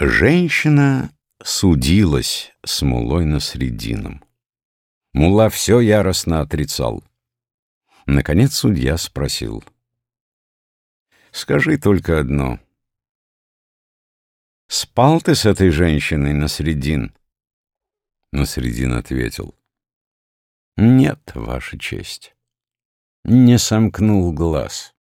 Женщина судилась с мулой на средином. Мула все яростно отрицал. Наконец судья спросил. «Скажи только одно. Спал ты с этой женщиной на средин?» На средин ответил. «Нет, Ваша честь. Не сомкнул глаз».